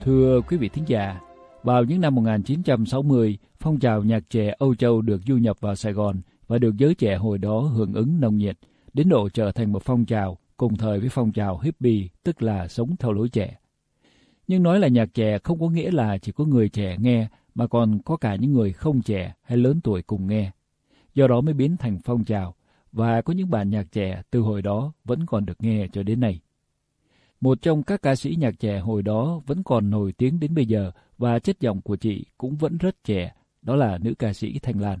Thưa quý vị thính giả, vào những năm 1960, phong trào nhạc trẻ Âu Châu được du nhập vào Sài Gòn và được giới trẻ hồi đó hưởng ứng nồng nhiệt, đến độ trở thành một phong trào cùng thời với phong trào hippie, tức là sống theo lối trẻ. Nhưng nói là nhạc trẻ không có nghĩa là chỉ có người trẻ nghe, mà còn có cả những người không trẻ hay lớn tuổi cùng nghe. Do đó mới biến thành phong trào, và có những bản nhạc trẻ từ hồi đó vẫn còn được nghe cho đến nay. Một trong các ca sĩ nhạc trẻ hồi đó vẫn còn nổi tiếng đến bây giờ và chất giọng của chị cũng vẫn rất trẻ, đó là nữ ca sĩ Thanh Lan.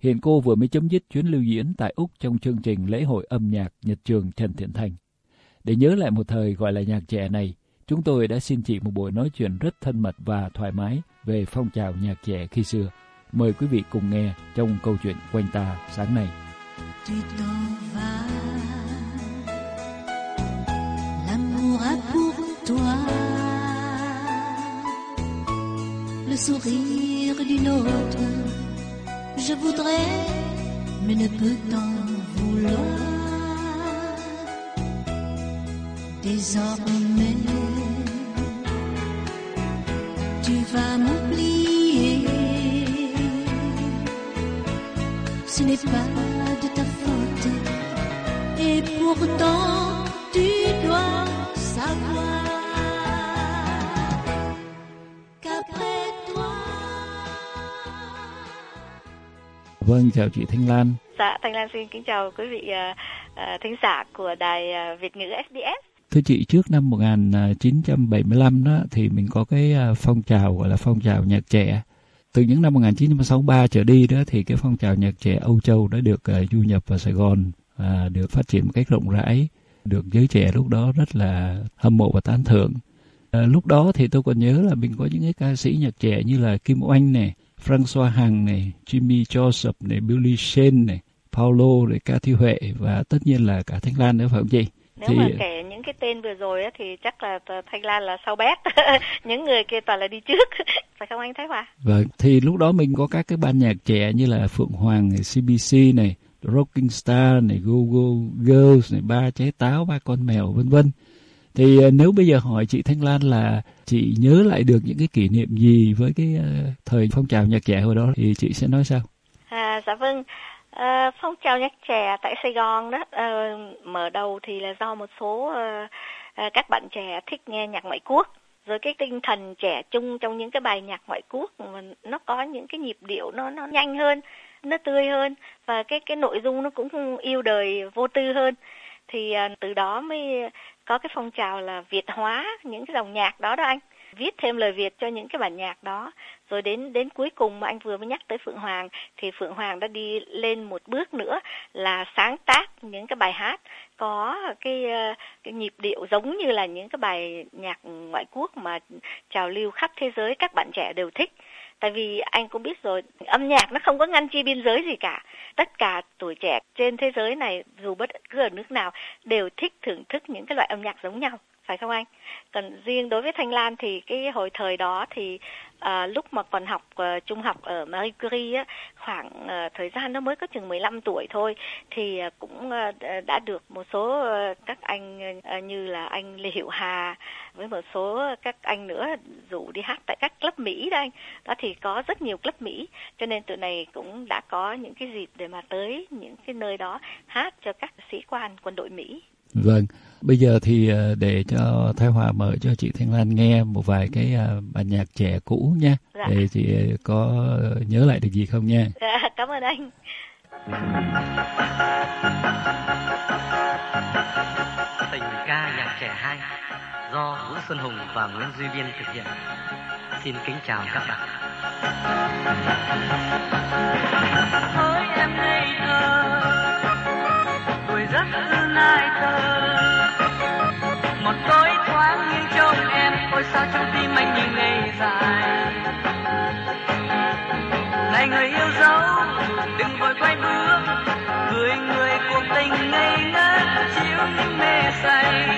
Hiện cô vừa mới chấm dứt chuyến lưu diễn tại Úc trong chương trình lễ hội âm nhạc Nhật Trường Trần Thiện Thành. Để nhớ lại một thời gọi là nhạc trẻ này, chúng tôi đã xin chị một buổi nói chuyện rất thân mật và thoải mái về phong trào nhạc trẻ khi xưa. Mời quý vị cùng nghe trong câu chuyện quanh ta sáng nay. Tu le sourire d'une autre. Je voudrais, mais ne peux t'en vouloir. Désormais, tu vas m'oublier. Ce n'est pas de ta faute, et pourtant tu dois savoir Vâng, chào chị Thanh Lan. Dạ, Thanh Lan xin kính chào quý vị uh, uh, thính giả của đài uh, Việt ngữ SBS. Thưa chị, trước năm 1975 đó thì mình có cái phong trào gọi là phong trào nhạc trẻ. Từ những năm 1963 trở đi đó thì cái phong trào nhạc trẻ Âu Châu đã được uh, du nhập vào Sài Gòn và được phát triển một cách rộng rãi, được giới trẻ lúc đó rất là hâm mộ và tán thưởng. À, lúc đó thì tôi còn nhớ là mình có những cái ca sĩ nhạc trẻ như là Kim Oanh này, François Hằng này, Jimmy Joseph này, Billy Shane này, Paulo, rồi Cathy Huệ và tất nhiên là cả Thanh Lan nữa phải không chị? Nếu thì... mà kể những cái tên vừa rồi thì chắc là Thanh Lan là sau bét, những người kia toàn là đi trước, phải không anh Thái Hòa? Vâng, thì lúc đó mình có các cái ban nhạc trẻ như là Phượng Hoàng này, CBC này, Rocking Star này, Go Go Girls này, ba trái táo, ba con mèo vân vân. Thì ờ, nếu bây giờ hỏi chị Thanh Lan là chị nhớ lại được những cái kỷ niệm gì với cái ờ, thời phong trào nhạc trẻ hồi đó thì chị sẽ nói sao? À, dạ vâng. À, phong trào nhạc trẻ tại Sài Gòn đó à, mở đầu thì là do một số à, à, các bạn trẻ thích nghe nhạc ngoại quốc rồi cái tinh thần trẻ trung trong những cái bài nhạc ngoại quốc mà nó có những cái nhịp điệu nó nó nhanh hơn nó tươi hơn và cái cái nội dung nó cũng yêu đời vô tư hơn thì à, từ đó mới có cái phong trào là việt hóa những cái dòng nhạc đó đó anh. Viết thêm lời Việt cho những cái bản nhạc đó. Rồi đến đến cuối cùng mà anh vừa mới nhắc tới Phượng Hoàng, thì Phượng Hoàng đã đi lên một bước nữa là sáng tác những cái bài hát. Có cái ờ, cái nhịp điệu giống như là những cái bài nhạc ngoại quốc mà trào lưu khắp thế giới các bạn trẻ đều thích tại vì anh cũng biết rồi, âm nhạc nó không có ngăn chi biên giới gì cả. Tất cả tuổi trẻ trên thế giới này, dù bất cứ ở nước nào, đều thích thưởng thức những cái loại âm nhạc giống nhau phải không anh? Còn riêng đối với Thanh Lan thì cái hồi thời đó thì à, lúc mà còn học uh, trung học ở Marie Curie á, khoảng uh, thời gian nó mới có chừng 15 tuổi thôi thì uh, cũng uh, đã được một số uh, các anh uh, như là anh Lê Hiệu Hà với một số các anh nữa rủ đi hát tại các club Mỹ đây anh. Đó thì có rất nhiều club Mỹ cho nên tụi này cũng đã có những cái dịp để mà tới những cái nơi đó hát cho các sĩ quan quân đội Mỹ. Vâng, bây giờ thì ờ, để cho Thái Hòa mở cho chị Thanh Lan nghe một vài cái ờ, bản nhạc trẻ cũ nha, dạ. để chị ờ, có nhớ lại được gì không nha. Dạ, cảm ơn anh. Tình ca nhạc trẻ hai do Vũ Xuân Hùng và Nguyễn Duy Biên thực hiện. Xin kính chào các bạn. Ôi em ngây thơ, này người yêu dấu đừng vội quay bước người người cuộc tình ngây ngất chiếu những mê say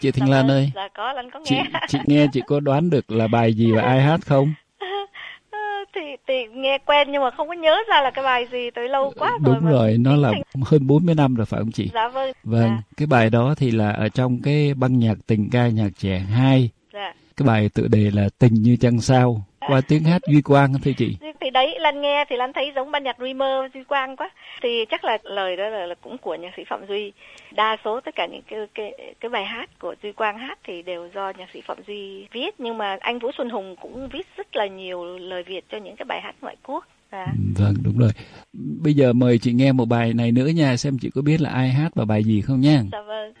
chị Thanh Lan ơi dạ có anh có nghe chị, chị nghe chị có đoán được là bài gì và ai hát không thì thì nghe quen nhưng mà không có nhớ ra là cái bài gì tới lâu quá Đúng rồi. mà rồi, nó là thành- hơn 40 năm rồi phải không chị? Dạ vâng. Vâng, Dạ, cái bài đó thì là ở trong cái băng nhạc tình ca nhạc trẻ 2. dạ. Cái bài tự đề là Tình như trăng sao qua tiếng hát Duy Quang thưa chị. thì đấy lan nghe thì lan thấy giống ban nhạc Dreamer Duy Quang quá thì chắc là lời đó là, là cũng của nhạc sĩ Phạm Duy đa số tất cả những cái cái cái bài hát của Duy Quang hát thì đều do nhạc sĩ Phạm Duy viết nhưng mà anh Vũ Xuân Hùng cũng viết rất là nhiều lời Việt cho những cái bài hát ngoại quốc à. Vâng, đúng rồi. Bây giờ mời chị nghe một bài này nữa nha, xem chị có biết là ai hát và bài gì không nha. dạ vâng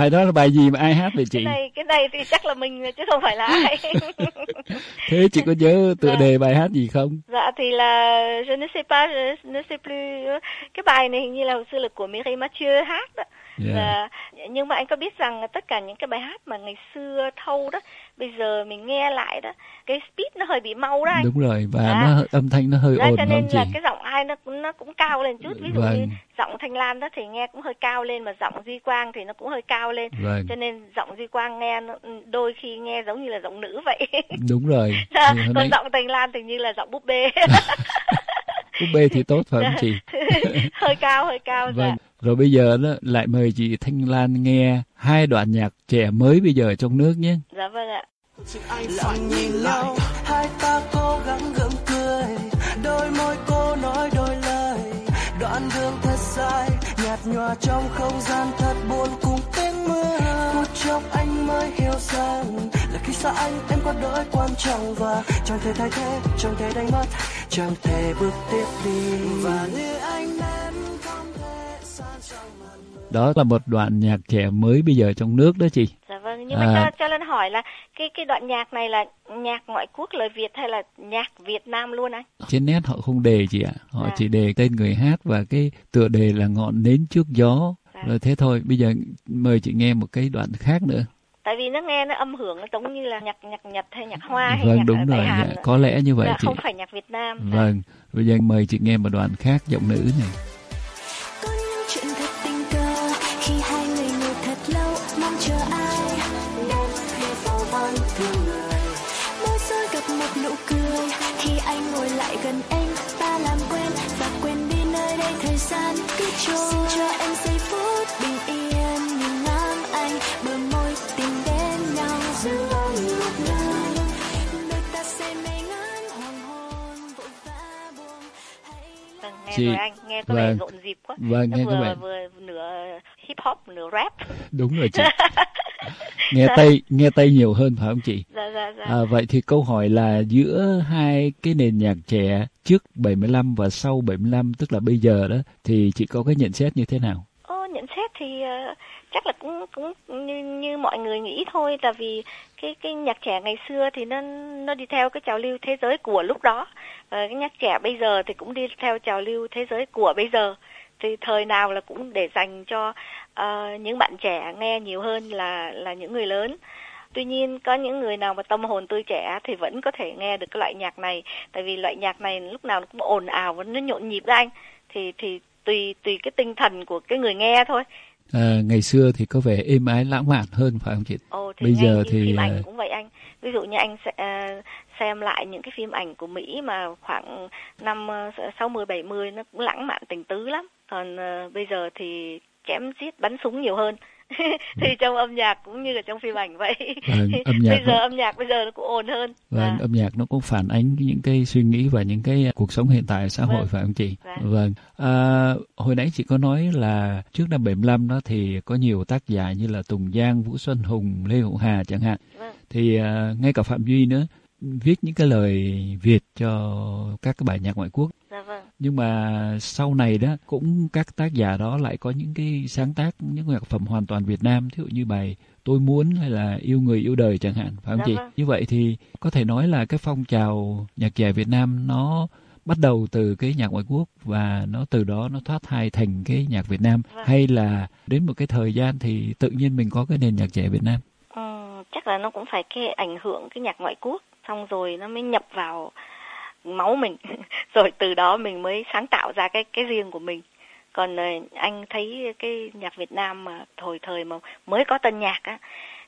bài đó là bài gì mà ai hát vậy chị? cái này cái này thì chắc là mình chứ không phải là ai Thế chị có nhớ tựa đề bài hát gì không? dạ thì là je ne sais pas je ne sais plus cái bài này hình như là hồi xưa là của Mireille Mathieu hát đó Dạ. Và nhưng mà anh có biết rằng tất cả những cái bài hát mà ngày xưa thâu đó bây giờ mình nghe lại đó cái speed nó hơi bị mau đó anh Đúng rồi, và Dạ. nó âm thanh nó hơi Đó, ồn cho nên không chị? là cái giọng ai nó cũng nó cũng cao lên chút ví dụ như Vâng. giọng Thanh Lan đó thì nghe cũng hơi cao lên mà giọng Duy Quang thì nó cũng hơi cao lên Vâng, cho nên giọng Duy Quang nghe đôi khi nghe giống như là giọng nữ vậy đúng rồi. Dạ, còn nãy giọng Thanh Lan thì như là giọng búp bê búp bê thì tốt phải không chị? hơi cao hơi cao dạ Vâng. Rồi bây giờ đó lại mời chị Thanh Lan nghe hai đoạn nhạc trẻ mới bây giờ trong nước nhé. dạ vâng ạ lặng nhìn nhau hai ta cố gắng gượng cười đôi môi cô nói đôi lời đoạn đường thật dài nhạt nhòa trong không gian thật buồn chốc anh mới hiểu rằng là khi xa anh em có đôi quan trọng và chẳng thể thay thế chẳng thể đánh mất chẳng thể bước tiếp đi và như anh nên không thể san trong Đó là một đoạn nhạc trẻ mới bây giờ trong nước đó chị. dạ vâng nhưng À. mà cho cho lên hỏi là cái cái đoạn nhạc này là nhạc ngoại quốc lời Việt hay là nhạc Việt Nam luôn anh Trên net họ không đề chị ạ. Họ À. chỉ đề tên người hát và cái tựa đề là ngọn nến trước gió. À. Rồi thế thôi, bây giờ mời chị nghe một cái đoạn khác nữa. tại vì nó nghe nó âm hưởng nó giống như là nhạc nhạc Nhật hay nhạc Hoa hay Vâng nhạc đúng rồi, Hàn dạ, có lẽ như vậy Dạ, chị. không phải nhạc Việt Nam Dạ. Vâng, bây giờ mời chị nghe một đoạn khác giọng nữ này. Có những chuyện thật tình cờ khi hai người ngồi thật lâu mong chờ ai đến khi sau vẫn thương người môi rơi gặp một nụ cười khi anh ngồi lại gần anh ta làm quen và quên đi nơi đây thời gian cứ trôi xin cho em Nghe Chị- rồi anh nghe có vẻ vâng. rộn rịp quá Vâng, nó nghe có vừa vẻ vừa nửa hip hop nửa rap đúng rồi chị. nghe tây nghe tây nhiều hơn phải không chị? dạ dạ dạ À, vậy thì câu hỏi là giữa hai cái nền nhạc trẻ trước 75 và sau 75 tức là bây giờ đó thì chị có cái nhận xét như thế nào? Xét thì ờ, chắc là cũng cũng như như mọi người nghĩ thôi là vì cái cái nhạc trẻ ngày xưa thì nó nó đi theo cái trào lưu thế giới của lúc đó. Và cái nhạc trẻ bây giờ thì cũng đi theo trào lưu thế giới của bây giờ. Thì thời nào là cũng để dành cho uh, những bạn trẻ nghe nhiều hơn là là những người lớn. Tuy nhiên có những người nào mà tâm hồn tươi trẻ thì vẫn có thể nghe được cái loại nhạc này. Tại vì loại nhạc này lúc nào nó cũng ồn ào và nó nhộn nhịp ra anh. Thì thì tùy tùy cái tinh thần của cái người nghe thôi. À, ngày xưa thì có vẻ êm ái lãng mạn hơn phải không chị? Ồ, thì Bây giờ thì, phim à, ảnh cũng vậy anh. Ví dụ như anh sẽ à, xem lại những cái phim ảnh của Mỹ mà khoảng năm mươi bảy mươi nó cũng lãng mạn tình tứ lắm. Còn à, bây giờ thì chém giết bắn súng nhiều hơn thì trong âm nhạc cũng như là trong phim ảnh vậy Vâng, âm nhạc bây giờ nó- âm nhạc bây giờ nó cũng ồn hơn Vâng, À, âm nhạc nó cũng phản ánh những cái suy nghĩ và những cái cuộc sống hiện tại xã hội Vâng. phải không chị? Dạ. Vâng. À, hồi nãy chị có nói là trước năm 75 đó thì có nhiều tác giả như là Tùng Giang, Vũ Xuân Hùng, Lê Hữu Hà chẳng hạn. vâng. Thì à, ngay cả Phạm Duy nữa viết những cái lời Việt cho các cái bài nhạc ngoại quốc. Nhưng mà sau này đó cũng các tác giả đó lại có những cái sáng tác những nhạc phẩm hoàn toàn Việt Nam ví dụ như bài tôi muốn hay là yêu người yêu đời chẳng hạn phải không Dạ chị vâng. như vậy thì có thể nói là cái phong trào nhạc trẻ Việt Nam nó bắt đầu từ cái nhạc ngoại quốc và nó từ đó nó thoát thai thành cái nhạc Việt Nam Vâng. hay là đến một cái thời gian thì tự nhiên mình có cái nền nhạc trẻ Việt Nam Ừ, chắc là nó cũng phải cái ảnh hưởng cái nhạc ngoại quốc xong rồi nó mới nhập vào máu mình. Rồi từ đó mình mới sáng tạo ra cái cái riêng của mình. Còn ờ, anh thấy cái nhạc Việt Nam mà thời thời mà mới có tân nhạc á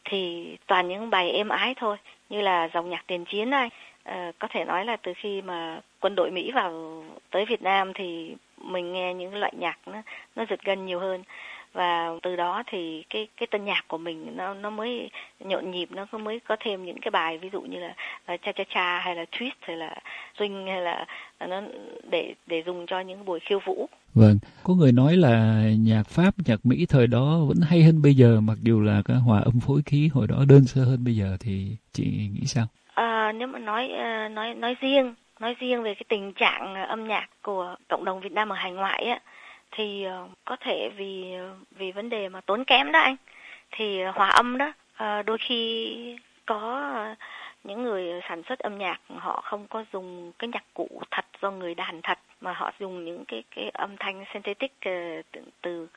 thì toàn những bài êm ái thôi. Như là dòng nhạc tiền chiến này à, có thể nói là từ khi mà quân đội Mỹ vào tới Việt Nam thì mình nghe những loại nhạc nó nó giật gân nhiều hơn và từ đó thì cái cái tân nhạc của mình nó nó mới nhộn nhịp nó có mới có thêm những cái bài ví dụ như là uh, cha cha cha hay là twist hay là swing hay là uh, nó để để dùng cho những buổi khiêu vũ Vâng, có người nói là nhạc Pháp, nhạc Mỹ thời đó vẫn hay hơn bây giờ mặc dù là cái hòa âm phối khí hồi đó đơn sơ hơn bây giờ thì chị nghĩ sao? À, nếu mà nói ờ, nói nói riêng nói riêng về cái tình trạng ờ, âm nhạc của cộng đồng Việt Nam ở hải ngoại á thì ờ, có thể vì vì vấn đề mà tốn kém đó anh. Thì ờ, hòa âm đó ờ, đôi khi có những người sản xuất âm nhạc họ không có dùng cái nhạc cụ thật do người đàn thật mà họ dùng những cái cái âm thanh synthetic từ, từ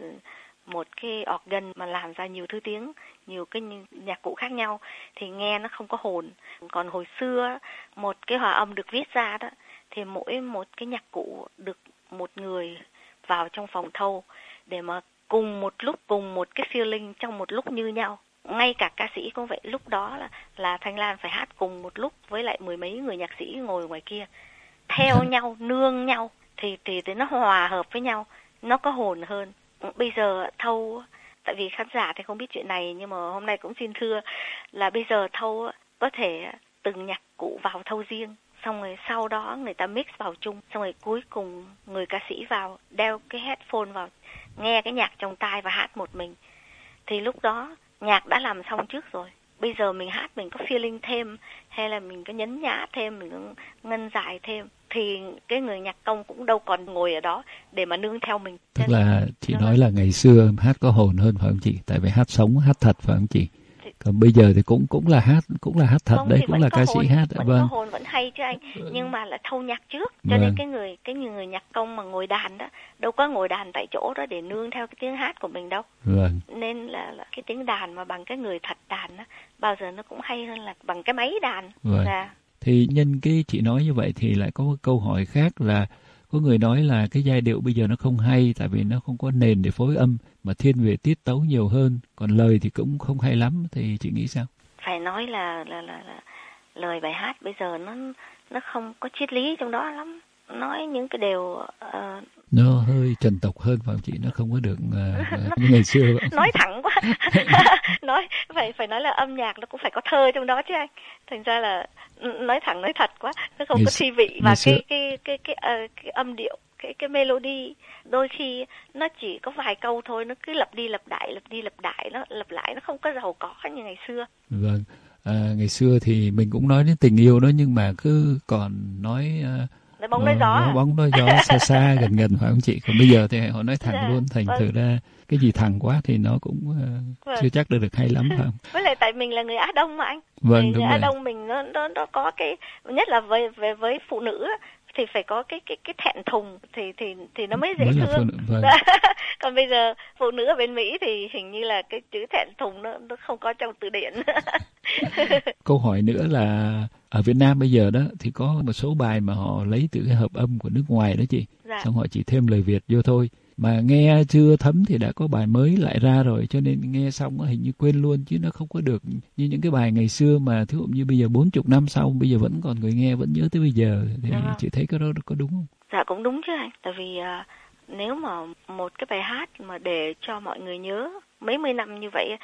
một cái organ mà làm ra nhiều thứ tiếng nhiều cái nhạc cụ khác nhau thì nghe nó không có hồn. Còn hồi xưa một cái hòa âm được viết ra đó thì mỗi một cái nhạc cụ được một người vào trong phòng thâu để mà cùng một lúc cùng một cái feeling trong một lúc như nhau. Ngay cả ca sĩ cũng vậy lúc đó là là thanh lan phải hát cùng một lúc với lại mười mấy người nhạc sĩ ngồi ngoài kia. Theo nhau nương nhau thì thì thì nó hòa hợp với nhau nó có hồn hơn. Bây giờ thâu tại vì khán giả thì không biết chuyện này nhưng mà hôm nay cũng xin thưa là bây giờ thâu có thể từng nhạc cụ vào thâu riêng xong rồi sau đó người ta mix vào chung xong rồi cuối cùng người ca sĩ vào đeo cái headphone vào nghe cái nhạc trong tai và hát một mình thì lúc đó nhạc đã làm xong trước rồi bây giờ mình hát mình có feeling thêm hay là mình có nhấn nhá thêm mình có ngân dài thêm thì cái người nhạc công cũng đâu còn ngồi ở đó để mà nương theo mình Tức là chị nói là ngày xưa hát có hồn hơn phải không chị? Tại vì hát sống, hát thật phải không chị? Còn bây giờ thì cũng cũng là hát cũng là hát thật không, đấy, cũng là ca hồn, sĩ hát. vẫn Vâng. có hồn vẫn hay chứ anh nhưng mà là thâu nhạc trước cho Vâng. nên cái người cái người nhạc công mà ngồi đàn đó đâu có ngồi đàn tại chỗ đó để nương theo cái tiếng hát của mình đâu Vâng. nên là, là cái tiếng đàn mà bằng cái người thật đàn đó bao giờ nó cũng hay hơn là bằng cái máy đàn Vâng. Dạ. Thì nhân cái chị nói như vậy thì lại có một câu hỏi khác là có người nói là cái giai điệu bây giờ nó không hay tại vì nó không có nền để phối âm mà thiên về tiết tấu nhiều hơn còn lời thì cũng không hay lắm thì chị nghĩ sao? Phải nói là là là, là lời bài hát bây giờ nó nó không có triết lý trong đó lắm nói những cái điều ờ, nó hơi trần tộc hơn phải không chị nó không có được uh, như ngày xưa vậy. nói thẳng quá. Nói phải phải nói là âm nhạc nó cũng phải có thơ trong đó chứ anh. Thành ra là n- nói thẳng nói thật quá. Nó không Ngày có thi vị và xưa- cái cái cái cái ờ, cái âm điệu cái cái melody. Đôi khi nó chỉ có vài câu thôi nó cứ lặp đi lặp lại lặp đi lặp lại nó lặp lại nó không có giàu có như ngày xưa. Vâng. À, ngày xưa thì mình cũng nói đến tình yêu đó nhưng mà cứ còn nói uh, nói bóng nói gió à? bóng nói gió xa xa gần gần phải không chị? Còn bây giờ thì họ nói thẳng Dạ, luôn thành vâng. thử ra cái gì thẳng quá thì nó cũng uh, Vâng. chưa chắc được được hay lắm phải không? Với lại tại mình là người Á Đông mà anh. Vâng người đúng Á rồi. Đông mình nó nó nó có cái nhất là với với với phụ nữ á, thì phải có cái cái cái thẹn thùng thì thì thì nó mới dễ mới là thương. nữ vâng. Còn bây giờ phụ nữ ở bên Mỹ thì hình như là cái chữ thẹn thùng nó nó không có trong từ điển. Câu hỏi nữa là ở Việt Nam bây giờ đó thì có một số bài mà họ lấy từ cái hợp âm của nước ngoài đó chị. Dạ. Xong họ chỉ thêm lời Việt vô thôi. Mà nghe chưa thấm thì đã có bài mới lại ra rồi cho nên nghe xong hình như quên luôn chứ nó không có được như những cái bài ngày xưa mà thí dụ như bây giờ bốn chục năm sau bây giờ vẫn còn người nghe vẫn nhớ tới bây giờ. Thì Dạ vâng. chị thấy cái đó có đúng không? dạ cũng đúng chứ anh. Tại vì à, nếu mà một cái bài hát mà để cho mọi người nhớ mấy mươi năm như vậy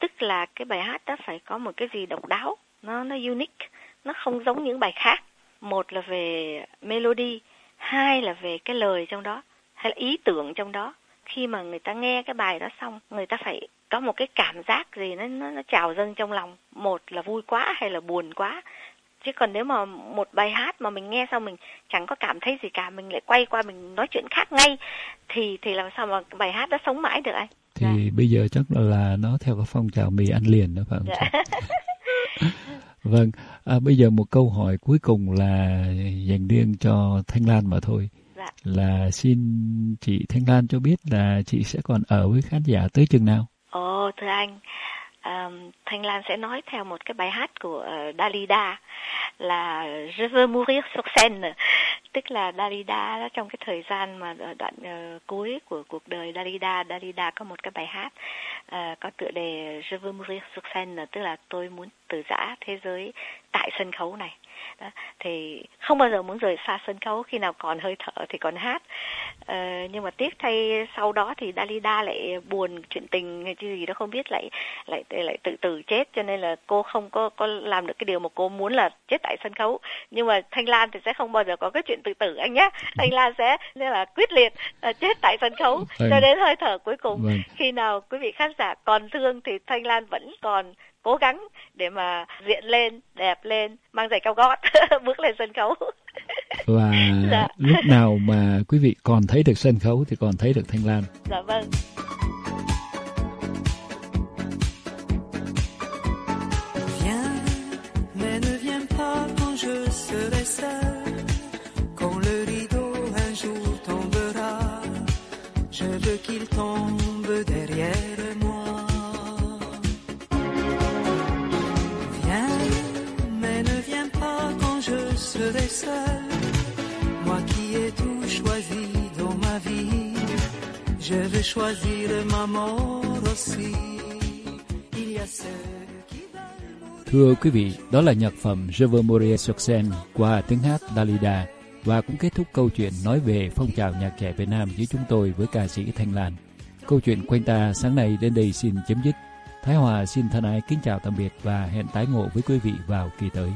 tức là cái bài hát đó phải có một cái gì độc đáo nó nó unique nó không giống những bài khác. Một là về melody hai là về cái lời trong đó hay là ý tưởng trong đó. Khi mà người ta nghe cái bài đó xong người ta phải có một cái cảm giác gì nó nó, nó trào dâng trong lòng. Một là vui quá hay là buồn quá. Chứ còn nếu mà một bài hát mà mình nghe xong mình chẳng có cảm thấy gì cả mình lại quay qua mình nói chuyện khác ngay thì thì làm sao mà bài hát đó sống mãi được anh? Thì dạ. bây giờ chắc là, là nó theo cái phong trào mì ăn liền đó phải không dạ. vâng à, bây giờ một câu hỏi cuối cùng là dành riêng cho thanh lan mà thôi. Dạ. là xin chị thanh lan cho biết là chị sẽ còn ở với khán giả tới chừng nào? Ồ thưa anh um, Thanh Lan sẽ nói theo một cái bài hát của uh, Dalida là Je veux mourir sur scène tức là Dalida đó trong cái thời gian mà đoạn uh, cuối của cuộc đời Dalida Dalida có một cái bài hát uh, có tựa đề Je veux mourir sur scène tức là tôi muốn từ giã thế giới tại sân khấu này đó. thì không bao giờ muốn rời xa sân khấu khi nào còn hơi thở thì còn hát. Ờ, nhưng mà tiếc thay sau đó thì Dalida lại buồn chuyện tình hay gì đó không biết lại lại lại tự tử chết. Cho nên là cô không có có làm được cái điều mà cô muốn là chết tại sân khấu. Nhưng mà Thanh Lan thì sẽ không bao giờ có cái chuyện tự tử anh nhé Thanh Lan sẽ nên là quyết liệt uh, chết tại sân khấu. Cho đến hơi thở cuối cùng vâng. khi nào quý vị khán giả còn thương thì Thanh Lan vẫn còn cố gắng để mà diện lên đẹp lên mang giày cao gót bước lên sân khấu. Và dạ. lúc nào mà quý vị còn thấy được sân khấu thì còn thấy được thanh lan. Dạ vâng je vais choisir ma mort aussi. Il y a ceux Thưa quý vị, đó là nhạc phẩm Je veux mourir sur scène qua tiếng hát Dalida và cũng kết thúc câu chuyện nói về phong trào nhạc trẻ Việt Nam giữa chúng tôi với ca sĩ Thanh Lan. Câu chuyện quanh ta sáng nay đến đây xin chấm dứt. Thái Hòa xin thân ái kính chào tạm biệt và hẹn tái ngộ với quý vị vào kỳ tới.